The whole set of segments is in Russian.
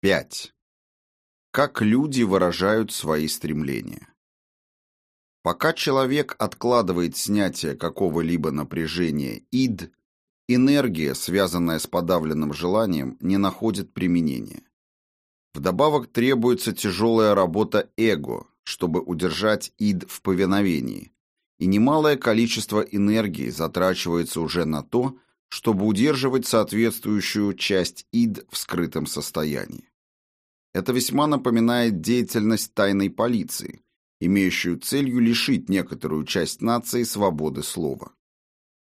5. Как люди выражают свои стремления. Пока человек откладывает снятие какого-либо напряжения ид, энергия, связанная с подавленным желанием, не находит применения. Вдобавок требуется тяжелая работа эго, чтобы удержать ид в повиновении, и немалое количество энергии затрачивается уже на то, чтобы удерживать соответствующую часть ид в скрытом состоянии. Это весьма напоминает деятельность тайной полиции, имеющую целью лишить некоторую часть нации свободы слова.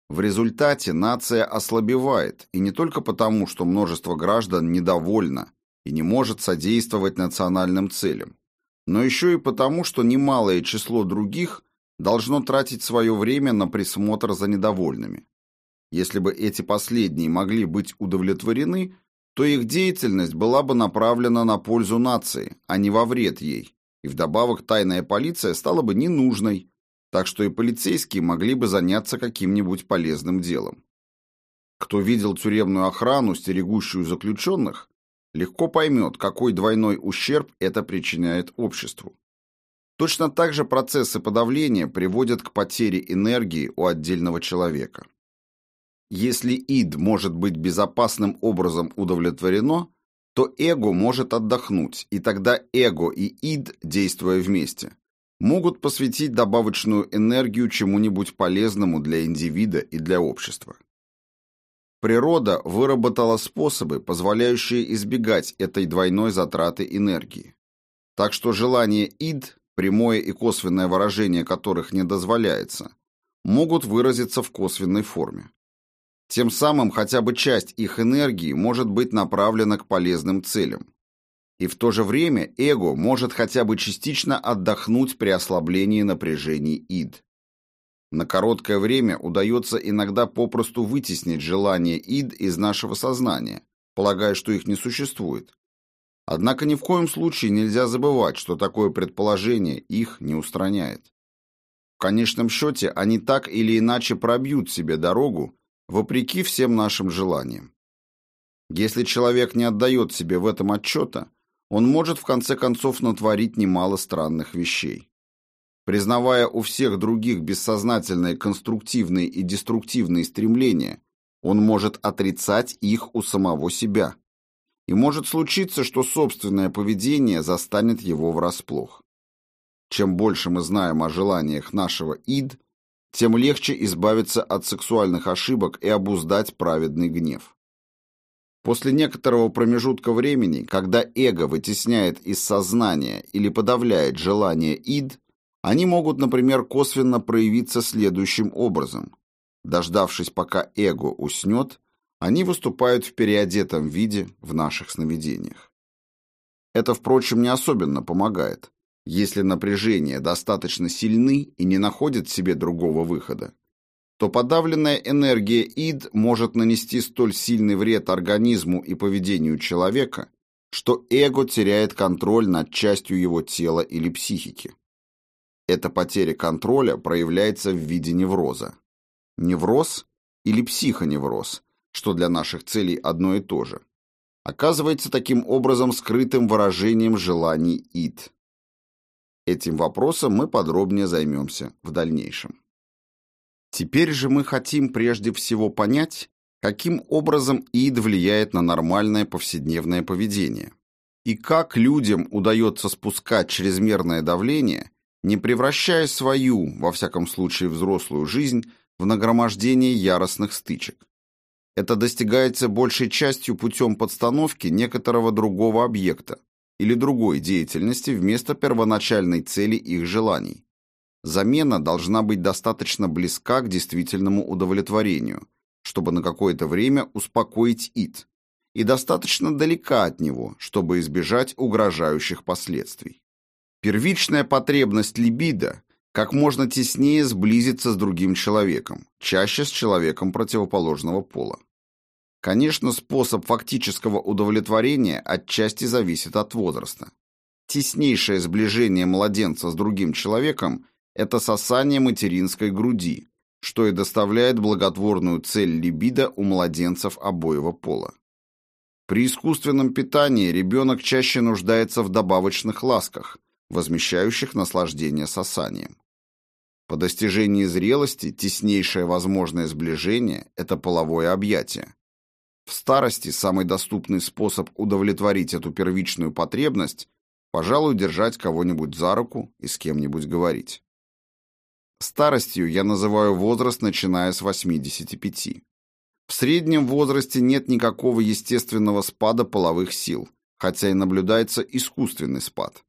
В результате нация ослабевает, и не только потому, что множество граждан недовольно и не может содействовать национальным целям, но еще и потому, что немалое число других должно тратить свое время на присмотр за недовольными. Если бы эти последние могли быть удовлетворены, то их деятельность была бы направлена на пользу нации, а не во вред ей, и вдобавок тайная полиция стала бы ненужной, так что и полицейские могли бы заняться каким-нибудь полезным делом. Кто видел тюремную охрану, стерегущую заключенных, легко поймет, какой двойной ущерб это причиняет обществу. Точно так же процессы подавления приводят к потере энергии у отдельного человека. Если ид может быть безопасным образом удовлетворено, то эго может отдохнуть, и тогда эго и ид, действуя вместе, могут посвятить добавочную энергию чему-нибудь полезному для индивида и для общества. Природа выработала способы, позволяющие избегать этой двойной затраты энергии. Так что желание ид, прямое и косвенное выражение которых не дозволяется, могут выразиться в косвенной форме. Тем самым хотя бы часть их энергии может быть направлена к полезным целям. И в то же время эго может хотя бы частично отдохнуть при ослаблении напряжений ид. На короткое время удается иногда попросту вытеснить желания ид из нашего сознания, полагая, что их не существует. Однако ни в коем случае нельзя забывать, что такое предположение их не устраняет. В конечном счете они так или иначе пробьют себе дорогу вопреки всем нашим желаниям. Если человек не отдает себе в этом отчета, он может в конце концов натворить немало странных вещей. Признавая у всех других бессознательные конструктивные и деструктивные стремления, он может отрицать их у самого себя. И может случиться, что собственное поведение застанет его врасплох. Чем больше мы знаем о желаниях нашего ид, тем легче избавиться от сексуальных ошибок и обуздать праведный гнев. После некоторого промежутка времени, когда эго вытесняет из сознания или подавляет желание ид, они могут, например, косвенно проявиться следующим образом. Дождавшись, пока эго уснет, они выступают в переодетом виде в наших сновидениях. Это, впрочем, не особенно помогает. Если напряжения достаточно сильны и не находят себе другого выхода, то подавленная энергия ид может нанести столь сильный вред организму и поведению человека, что эго теряет контроль над частью его тела или психики. Эта потеря контроля проявляется в виде невроза. Невроз или психоневроз, что для наших целей одно и то же, оказывается таким образом скрытым выражением желаний ид. Этим вопросом мы подробнее займемся в дальнейшем. Теперь же мы хотим прежде всего понять, каким образом ид влияет на нормальное повседневное поведение и как людям удается спускать чрезмерное давление, не превращая свою, во всяком случае взрослую жизнь, в нагромождение яростных стычек. Это достигается большей частью путем подстановки некоторого другого объекта, или другой деятельности вместо первоначальной цели их желаний. Замена должна быть достаточно близка к действительному удовлетворению, чтобы на какое-то время успокоить ид, и достаточно далека от него, чтобы избежать угрожающих последствий. Первичная потребность либидо как можно теснее сблизиться с другим человеком, чаще с человеком противоположного пола. Конечно, способ фактического удовлетворения отчасти зависит от возраста. Теснейшее сближение младенца с другим человеком – это сосание материнской груди, что и доставляет благотворную цель либидо у младенцев обоего пола. При искусственном питании ребенок чаще нуждается в добавочных ласках, возмещающих наслаждение сосанием. По достижении зрелости теснейшее возможное сближение – это половое объятие. В старости самый доступный способ удовлетворить эту первичную потребность – пожалуй, держать кого-нибудь за руку и с кем-нибудь говорить. Старостью я называю возраст, начиная с 85. В среднем возрасте нет никакого естественного спада половых сил, хотя и наблюдается искусственный спад.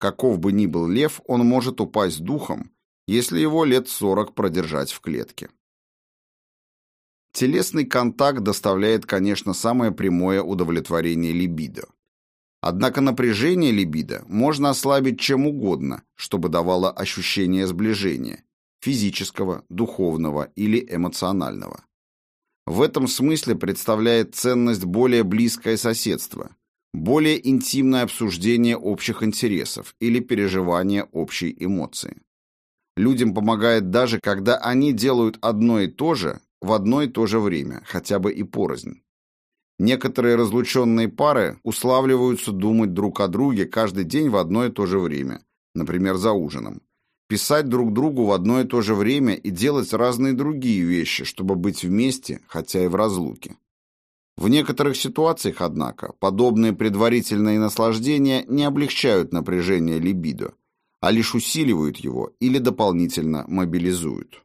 Каков бы ни был лев, он может упасть духом, если его лет 40 продержать в клетке. Телесный контакт доставляет, конечно, самое прямое удовлетворение либидо. Однако напряжение либидо можно ослабить чем угодно, чтобы давало ощущение сближения – физического, духовного или эмоционального. В этом смысле представляет ценность более близкое соседство, более интимное обсуждение общих интересов или переживание общей эмоции. Людям помогает даже, когда они делают одно и то же в одно и то же время, хотя бы и порознь. Некоторые разлученные пары уславливаются думать друг о друге каждый день в одно и то же время, например, за ужином. Писать друг другу в одно и то же время и делать разные другие вещи, чтобы быть вместе, хотя и в разлуке. В некоторых ситуациях, однако, подобные предварительные наслаждения не облегчают напряжение либидо, а лишь усиливают его или дополнительно мобилизуют.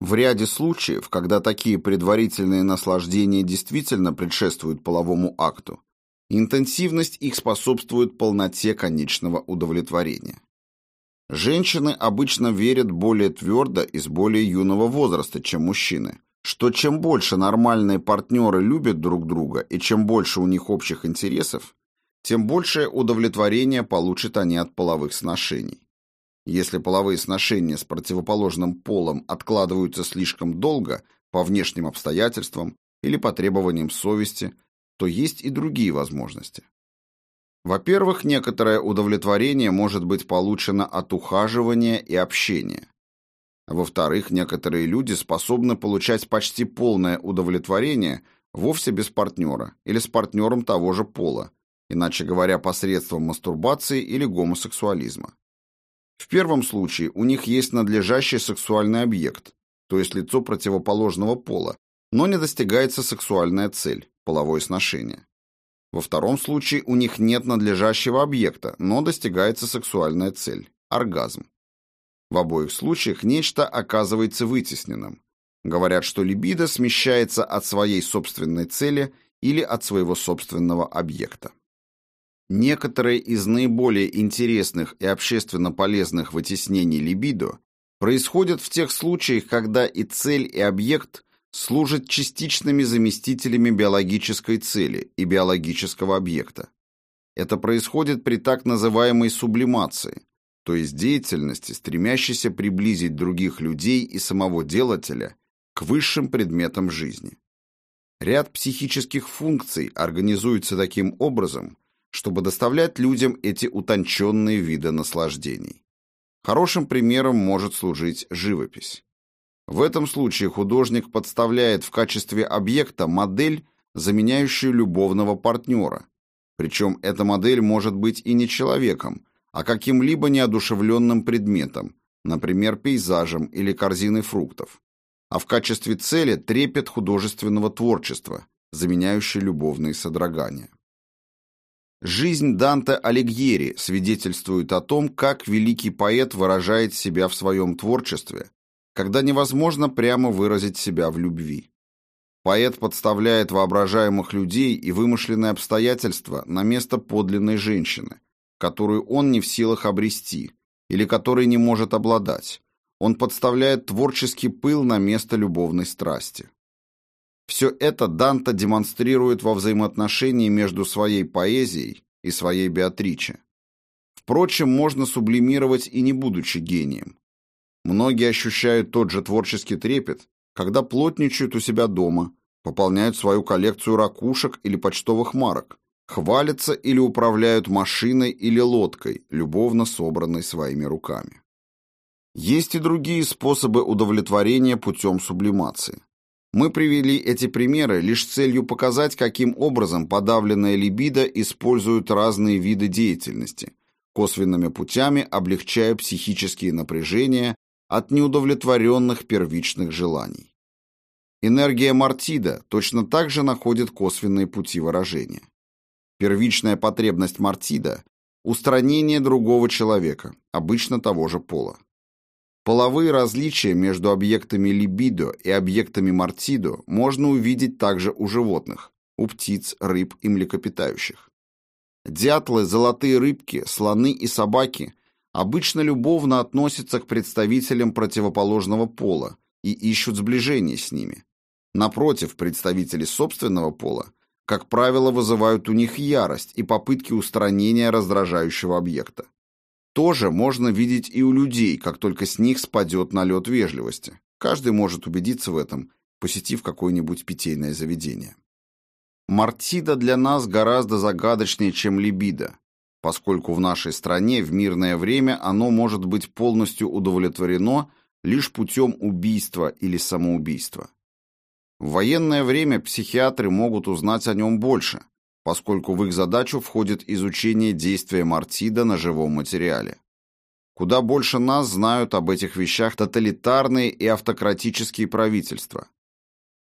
В ряде случаев, когда такие предварительные наслаждения действительно предшествуют половому акту, интенсивность их способствует полноте конечного удовлетворения. Женщины обычно верят более твердо и с более юного возраста, чем мужчины, что чем больше нормальные партнеры любят друг друга и чем больше у них общих интересов, тем большее удовлетворение получат они от половых сношений. Если половые сношения с противоположным полом откладываются слишком долго по внешним обстоятельствам или по требованиям совести, то есть и другие возможности. Во-первых, некоторое удовлетворение может быть получено от ухаживания и общения. Во-вторых, некоторые люди способны получать почти полное удовлетворение вовсе без партнера или с партнером того же пола, иначе говоря, посредством мастурбации или гомосексуализма. В первом случае у них есть надлежащий сексуальный объект, то есть лицо противоположного пола, но не достигается сексуальная цель – половое сношение. Во втором случае у них нет надлежащего объекта, но достигается сексуальная цель – оргазм. В обоих случаях нечто оказывается вытесненным. Говорят, что либидо смещается от своей собственной цели или от своего собственного объекта. Некоторые из наиболее интересных и общественно полезных вытеснений либидо происходят в тех случаях, когда и цель, и объект служат частичными заместителями биологической цели и биологического объекта. Это происходит при так называемой сублимации, то есть деятельности, стремящейся приблизить других людей и самого делателя к высшим предметам жизни. Ряд психических функций организуется таким образом, чтобы доставлять людям эти утонченные виды наслаждений. Хорошим примером может служить живопись. В этом случае художник подставляет в качестве объекта модель, заменяющую любовного партнера. Причем эта модель может быть и не человеком, а каким-либо неодушевленным предметом, например, пейзажем или корзиной фруктов. А в качестве цели трепет художественного творчества, заменяющий любовные содрогания. Жизнь Данте Алигьери свидетельствует о том, как великий поэт выражает себя в своем творчестве, когда невозможно прямо выразить себя в любви. Поэт подставляет воображаемых людей и вымышленные обстоятельства на место подлинной женщины, которую он не в силах обрести или которой не может обладать. Он подставляет творческий пыл на место любовной страсти. Все это Данте демонстрирует во взаимоотношении между своей поэзией и своей Беатриче. Впрочем, можно сублимировать и не будучи гением. Многие ощущают тот же творческий трепет, когда плотничают у себя дома, пополняют свою коллекцию ракушек или почтовых марок, хвалятся или управляют машиной или лодкой, любовно собранной своими руками. Есть и другие способы удовлетворения путем сублимации. Мы привели эти примеры лишь с целью показать, каким образом подавленная либидо использует разные виды деятельности, косвенными путями облегчая психические напряжения от неудовлетворенных первичных желаний. Энергия Мартида точно так же находит косвенные пути выражения. Первичная потребность Мартида – устранение другого человека, обычно того же пола. Половые различия между объектами либидо и объектами мартидо можно увидеть также у животных, у птиц, рыб и млекопитающих. Дятлы, золотые рыбки, слоны и собаки обычно любовно относятся к представителям противоположного пола и ищут сближение с ними. Напротив, представители собственного пола, как правило, вызывают у них ярость и попытки устранения раздражающего объекта тоже можно видеть и у людей, как только с них спадет налет вежливости. Каждый может убедиться в этом, посетив какое-нибудь питейное заведение. Мартида для нас гораздо загадочнее, чем либидо, поскольку в нашей стране в мирное время оно может быть полностью удовлетворено лишь путем убийства или самоубийства. В военное время психиатры могут узнать о нем больше, поскольку в их задачу входит изучение действия Мартида на живом материале. Куда больше нас знают об этих вещах тоталитарные и автократические правительства.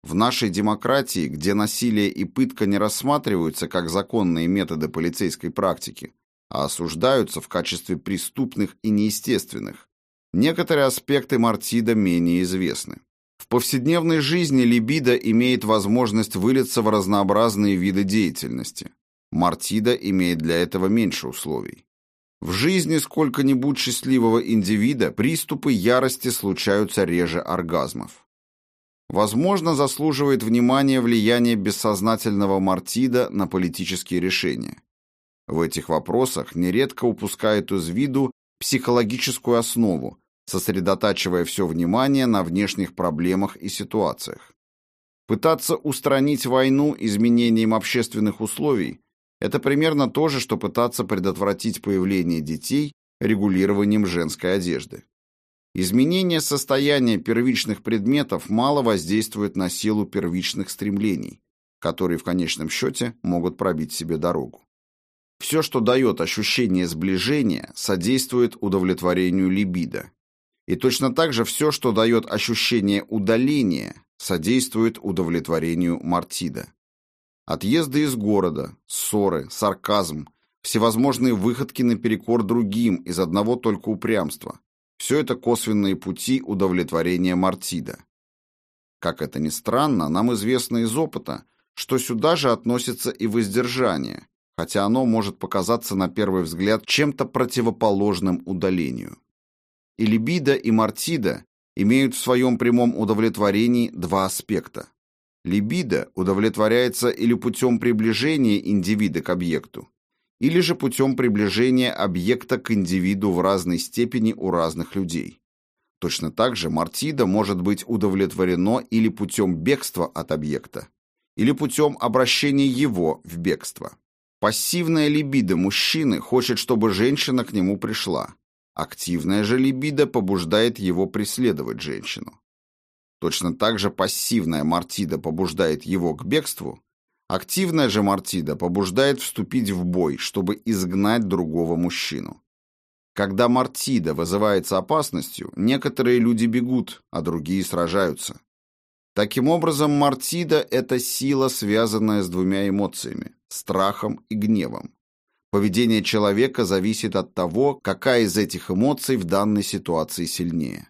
В нашей демократии, где насилие и пытка не рассматриваются как законные методы полицейской практики, а осуждаются в качестве преступных и неестественных, некоторые аспекты Мартида менее известны. Повседневной жизни либидо имеет возможность вылиться в разнообразные виды деятельности. Мартида имеет для этого меньше условий. В жизни сколько-нибудь счастливого индивида приступы ярости случаются реже оргазмов. Возможно, заслуживает внимания влияние бессознательного Мартида на политические решения. В этих вопросах нередко упускают из виду психологическую основу, сосредотачивая все внимание на внешних проблемах и ситуациях. Пытаться устранить войну изменением общественных условий – это примерно то же, что пытаться предотвратить появление детей регулированием женской одежды. Изменение состояния первичных предметов мало воздействует на силу первичных стремлений, которые в конечном счете могут пробить себе дорогу. Все, что дает ощущение сближения, содействует удовлетворению либидо, и точно так же все, что дает ощущение удаления, содействует удовлетворению Мартида. Отъезды из города, ссоры, сарказм, всевозможные выходки наперекор другим из одного только упрямства – все это косвенные пути удовлетворения Мартида. Как это ни странно, нам известно из опыта, что сюда же относится и воздержание, хотя оно может показаться на первый взгляд чем-то противоположным удалению. И либидо, и мартида имеют в своем прямом удовлетворении два аспекта. Либидо удовлетворяется или путем приближения индивида к объекту, или же путем приближения объекта к индивиду в разной степени у разных людей. Точно так же мартида может быть удовлетворено или путем бегства от объекта, или путем обращения его в бегство. Пассивная либидо мужчины хочет, чтобы женщина к нему пришла, Активная же либидо побуждает его преследовать женщину. Точно так же пассивная мартида побуждает его к бегству, активная же мартида побуждает вступить в бой, чтобы изгнать другого мужчину. Когда мартида вызывается опасностью, некоторые люди бегут, а другие сражаются. Таким образом, мартида – это сила, связанная с двумя эмоциями – страхом и гневом. Поведение человека зависит от того, какая из этих эмоций в данной ситуации сильнее.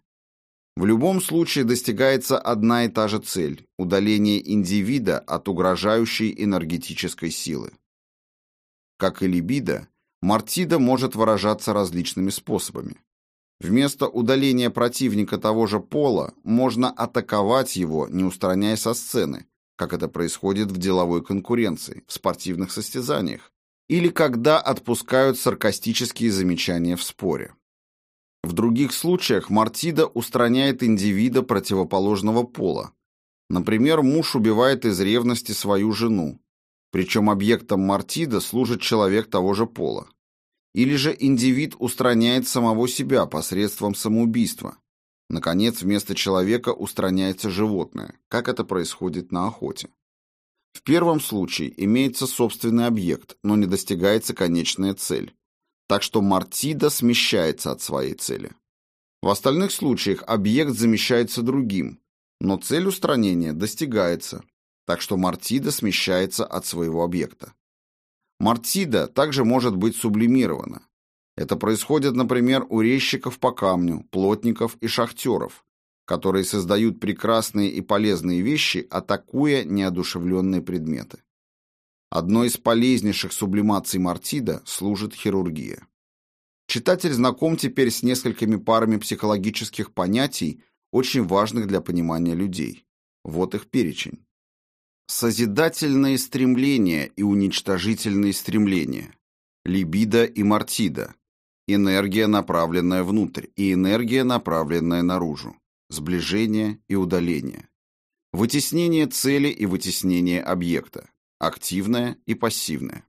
В любом случае достигается одна и та же цель – удаление индивида от угрожающей энергетической силы. Как и либидо, мартида может выражаться различными способами. Вместо удаления противника того же пола можно атаковать его, не устраняя со сцены, как это происходит в деловой конкуренции, в спортивных состязаниях, или когда отпускают саркастические замечания в споре. В других случаях Мартида устраняет индивида противоположного пола. Например, муж убивает из ревности свою жену, причем объектом Мартида служит человек того же пола. Или же индивид устраняет самого себя посредством самоубийства. Наконец, вместо человека устраняется животное, как это происходит на охоте. В первом случае имеется собственный объект, но не достигается конечная цель. Так что мартида смещается от своей цели. В остальных случаях объект замещается другим, но цель устранения достигается, так что мартида смещается от своего объекта. Мартида также может быть сублимирована. Это происходит, например, у резчиков по камню, плотников и шахтеров, которые создают прекрасные и полезные вещи, атакуя неодушевленные предметы. Одной из полезнейших сублимаций Мартида служит хирургия. Читатель знаком теперь с несколькими парами психологических понятий, очень важных для понимания людей. Вот их перечень. Созидательные стремления и уничтожительные стремления. Либидо и мартида. Энергия, направленная внутрь, и энергия, направленная наружу. Сближение и удаление. Вытеснение цели и вытеснение объекта. Активное и пассивное.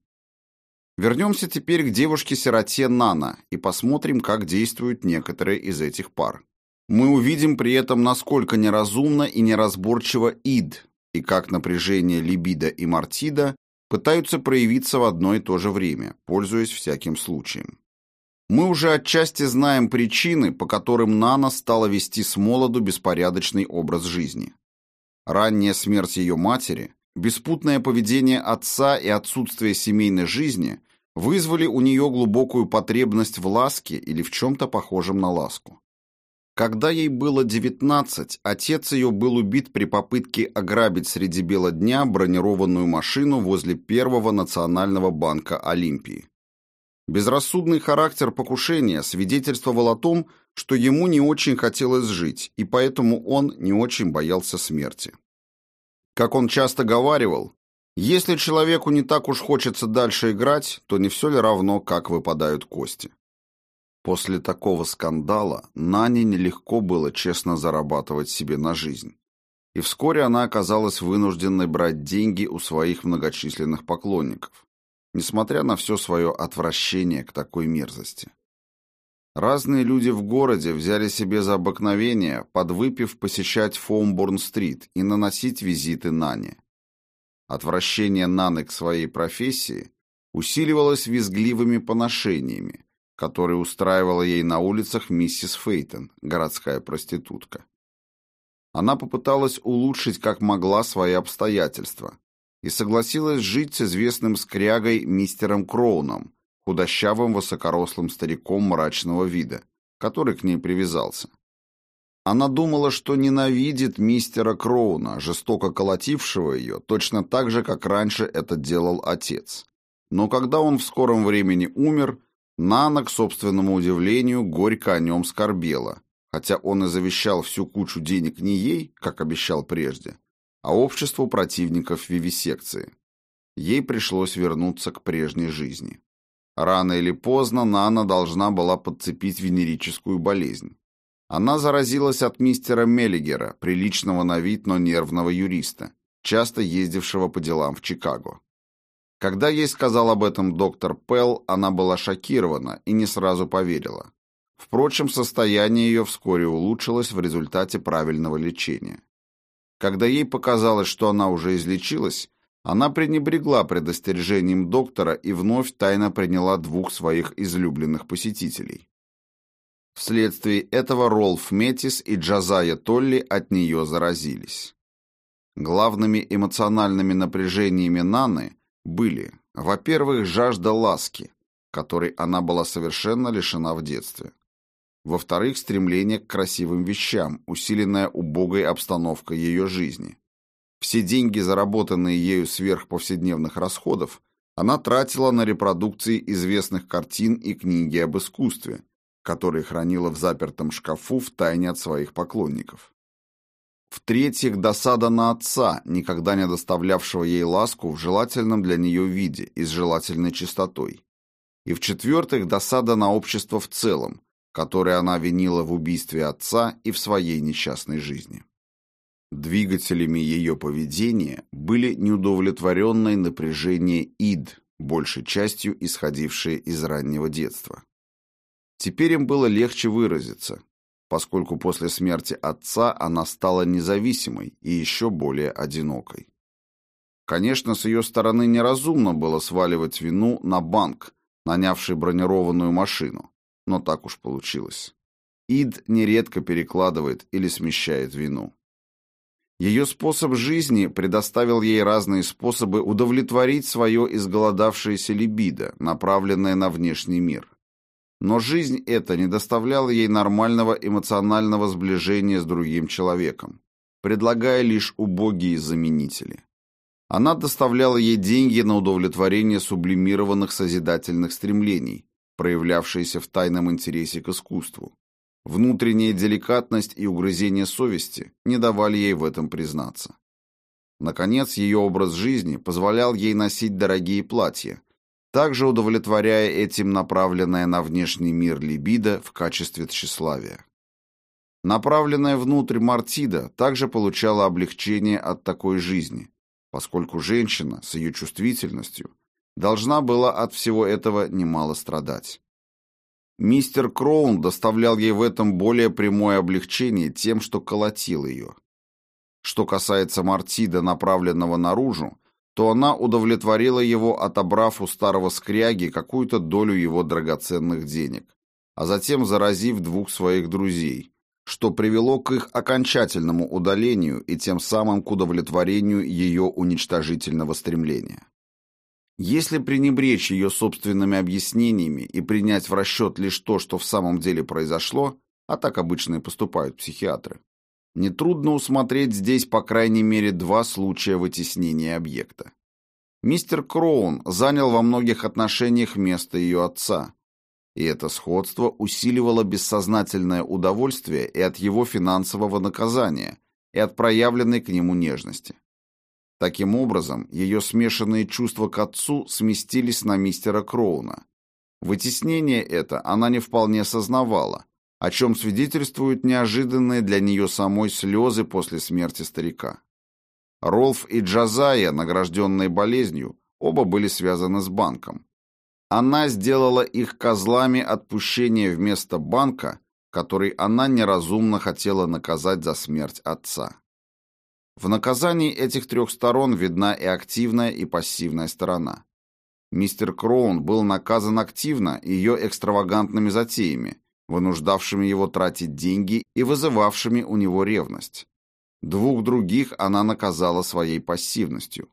Вернемся теперь к девушке-сироте Нана и посмотрим, как действуют некоторые из этих пар. Мы увидим при этом, насколько неразумно и неразборчиво ид, и как напряжение либидо и мартида пытаются проявиться в одно и то же время, пользуясь всяким случаем. Мы уже отчасти знаем причины, по которым Нана стала вести с молоду беспорядочный образ жизни. Ранняя смерть ее матери, беспутное поведение отца и отсутствие семейной жизни вызвали у нее глубокую потребность в ласке или в чем-то похожем на ласку. Когда ей было 19, отец ее был убит при попытке ограбить среди бела дня бронированную машину возле Первого национального банка Олимпии. Безрассудный характер покушения свидетельствовал о том, что ему не очень хотелось жить, и поэтому он не очень боялся смерти. Как он часто говаривал, если человеку не так уж хочется дальше играть, то не все ли равно, как выпадают кости. После такого скандала Нане нелегко было честно зарабатывать себе на жизнь. И вскоре она оказалась вынужденной брать деньги у своих многочисленных поклонников, несмотря на все свое отвращение к такой мерзости. Разные люди в городе взяли себе за обыкновение, подвыпив, посещать Фоумборн-стрит и наносить визиты Нане. Отвращение Наны к своей профессии усиливалось визгливыми поношениями, который устраивала ей на улицах миссис Фейтон, городская проститутка. Она попыталась улучшить как могла свои обстоятельства и согласилась жить с известным скрягой мистером Кроуном, худощавым высокорослым стариком мрачного вида, который к ней привязался. Она думала, что ненавидит мистера Кроуна, жестоко колотившего ее, точно так же, как раньше это делал отец. Но когда он в скором времени умер, Нана, к собственному удивлению, горько о нем скорбела, хотя он и завещал всю кучу денег не ей, как обещал прежде, а обществу противников вивисекции. Ей пришлось вернуться к прежней жизни. Рано или поздно Нана должна была подцепить венерическую болезнь. Она заразилась от мистера Меллигера, приличного на вид, но нервного юриста, часто ездившего по делам в Чикаго. Когда ей сказал об этом доктор Пелл, она была шокирована и не сразу поверила. Впрочем, состояние ее вскоре улучшилось в результате правильного лечения. Когда ей показалось, что она уже излечилась, она пренебрегла предостережением доктора и вновь тайно приняла двух своих излюбленных посетителей. Вследствие этого Ролф Метис и Джазая Толли от нее заразились. Главными эмоциональными напряжениями Наны были, во-первых, жажда ласки, которой она была совершенно лишена в детстве. Во-вторых, стремление к красивым вещам, усиленное убогой обстановкой ее жизни. Все деньги, заработанные ею сверх повседневных расходов, она тратила на репродукции известных картин и книги об искусстве, которые хранила в запертом шкафу в тайне от своих поклонников. В-третьих, досада на отца, никогда не доставлявшего ей ласку в желательном для нее виде и с желательной чистотой. И в-четвертых, досада на общество в целом, которое она винила в убийстве отца и в своей несчастной жизни. Двигателями ее поведения были неудовлетворенное напряжение ид, большей частью исходившее из раннего детства. Теперь им было легче выразиться, поскольку после смерти отца она стала независимой и еще более одинокой. Конечно, с ее стороны неразумно было сваливать вину на банк, нанявший бронированную машину, но так уж получилось. Ид нередко перекладывает или смещает вину. Ее способ жизни предоставил ей разные способы удовлетворить свое изголодавшееся либидо, направленное на внешний мир. Но жизнь эта не доставляла ей нормального эмоционального сближения с другим человеком, предлагая лишь убогие заменители. Она доставляла ей деньги на удовлетворение сублимированных созидательных стремлений, проявлявшиеся в тайном интересе к искусству. Внутренняя деликатность и угрызение совести не давали ей в этом признаться. Наконец, ее образ жизни позволял ей носить дорогие платья, также удовлетворяя этим направленное на внешний мир либидо в качестве тщеславия. Направленная внутрь Мартида также получала облегчение от такой жизни, поскольку женщина с ее чувствительностью должна была от всего этого немало страдать. Мистер Кроун доставлял ей в этом более прямое облегчение тем, что колотил ее. Что касается Мартида, направленного наружу, то она удовлетворила его, отобрав у старого скряги какую-то долю его драгоценных денег, а затем заразив двух своих друзей, что привело к их окончательному удалению и тем самым к удовлетворению ее уничтожительного стремления. Если пренебречь ее собственными объяснениями и принять в расчет лишь то, что в самом деле произошло, а так обычно и поступают психиатры, нетрудно усмотреть здесь по крайней мере два случая вытеснения объекта. Мистер Кроун занял во многих отношениях место ее отца, и это сходство усиливало бессознательное удовольствие и от его финансового наказания, и от проявленной к нему нежности. Таким образом, ее смешанные чувства к отцу сместились на мистера Кроуна. Вытеснение это она не вполне сознавала, о чем свидетельствуют неожиданные для нее самой слезы после смерти старика. Ролф и Джазая, награжденные болезнью, оба были связаны с банком. Она сделала их козлами отпущения вместо банка, который она неразумно хотела наказать за смерть отца. В наказании этих трех сторон видна и активная, и пассивная сторона. Мистер Кроун был наказан активно ее экстравагантными затеями, вынуждавшими его тратить деньги и вызывавшими у него ревность. Двух других она наказала своей пассивностью.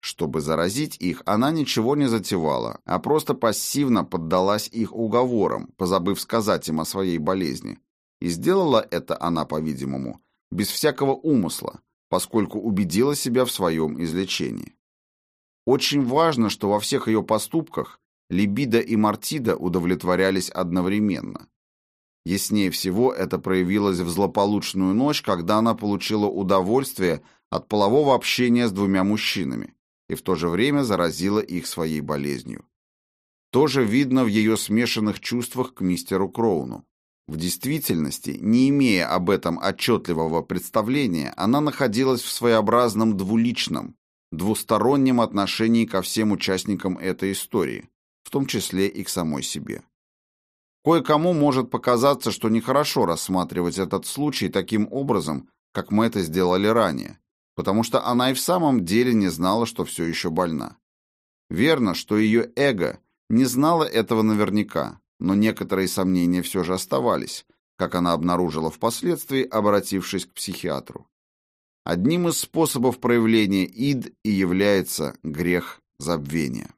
Чтобы заразить их, она ничего не затевала, а просто пассивно поддалась их уговорам, позабыв сказать им о своей болезни. И сделала это она, по-видимому, без всякого умысла, поскольку убедила себя в своем излечении. Очень важно, что во всех ее поступках либидо и мартида удовлетворялись одновременно. Яснее всего это проявилось в злополучную ночь, когда она получила удовольствие от полового общения с двумя мужчинами, и в то же время заразила их своей болезнью. Тоже видно в ее смешанных чувствах к мистеру Кроуну. В действительности, не имея об этом отчетливого представления, она находилась в своеобразном двуличном, двустороннем отношении ко всем участникам этой истории, в том числе и к самой себе. Кое-кому может показаться, что нехорошо рассматривать этот случай таким образом, как мы это сделали ранее, потому что она и в самом деле не знала, что все еще больна. Верно, что ее эго не знала этого наверняка, но некоторые сомнения все же оставались, как она обнаружила впоследствии, обратившись к психиатру. Одним из способов проявления ид и является грех забвения.